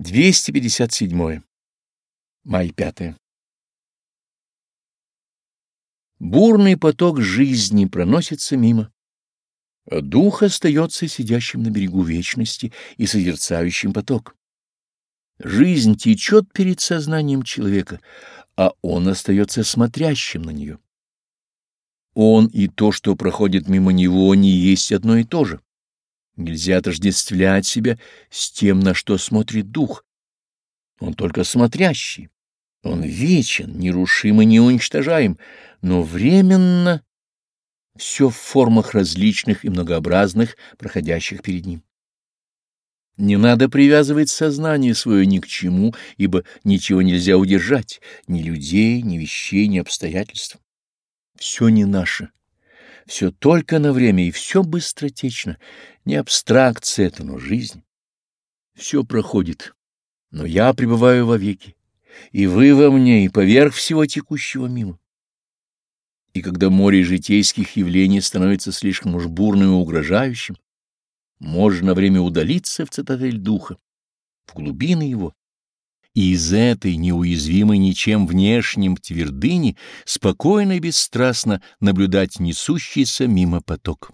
257. Май 5. Бурный поток жизни проносится мимо, дух остается сидящим на берегу вечности и созерцающим поток. Жизнь течет перед сознанием человека, а он остается смотрящим на нее. Он и то, что проходит мимо него, не есть одно и то же. Нельзя отождествлять себя с тем, на что смотрит дух. Он только смотрящий. Он вечен, нерушим и неуничтожаем, но временно все в формах различных и многообразных, проходящих перед ним. Не надо привязывать сознание свое ни к чему, ибо ничего нельзя удержать, ни людей, ни вещей, ни обстоятельств. Все не наше. Все только на время, и все быстротечно. Не абстракция это, но жизнь. Все проходит, но я пребываю вовеки, и вы во мне, и поверх всего текущего мимо. И когда море житейских явлений становится слишком уж бурным и угрожающим, можно на время удалиться в цитадель духа, в глубины его, и из этой неуязвимой ничем внешним твердыни спокойно и бесстрастно наблюдать несущийся мимо поток.